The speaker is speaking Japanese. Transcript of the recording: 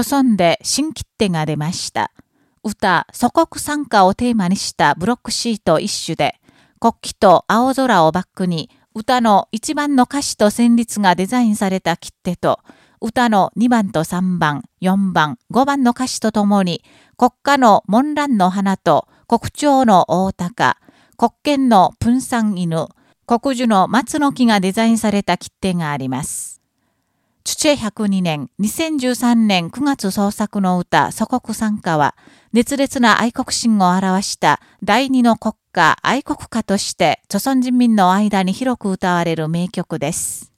著村で新切手が出ました。歌、祖国参加をテーマにしたブロックシート一種で、国旗と青空をバックに、歌の1番の歌詞と旋律がデザインされた切手と、歌の2番と3番、4番、5番の歌詞とともに、国家の門蘭の花と、国鳥の大鷹、国権のプンサン犬、国樹の松の木がデザインされた切手があります。チュチェ102年、2013年9月創作の歌、祖国参加は、熱烈な愛国心を表した第二の国家、愛国歌として、著存人民の間に広く歌われる名曲です。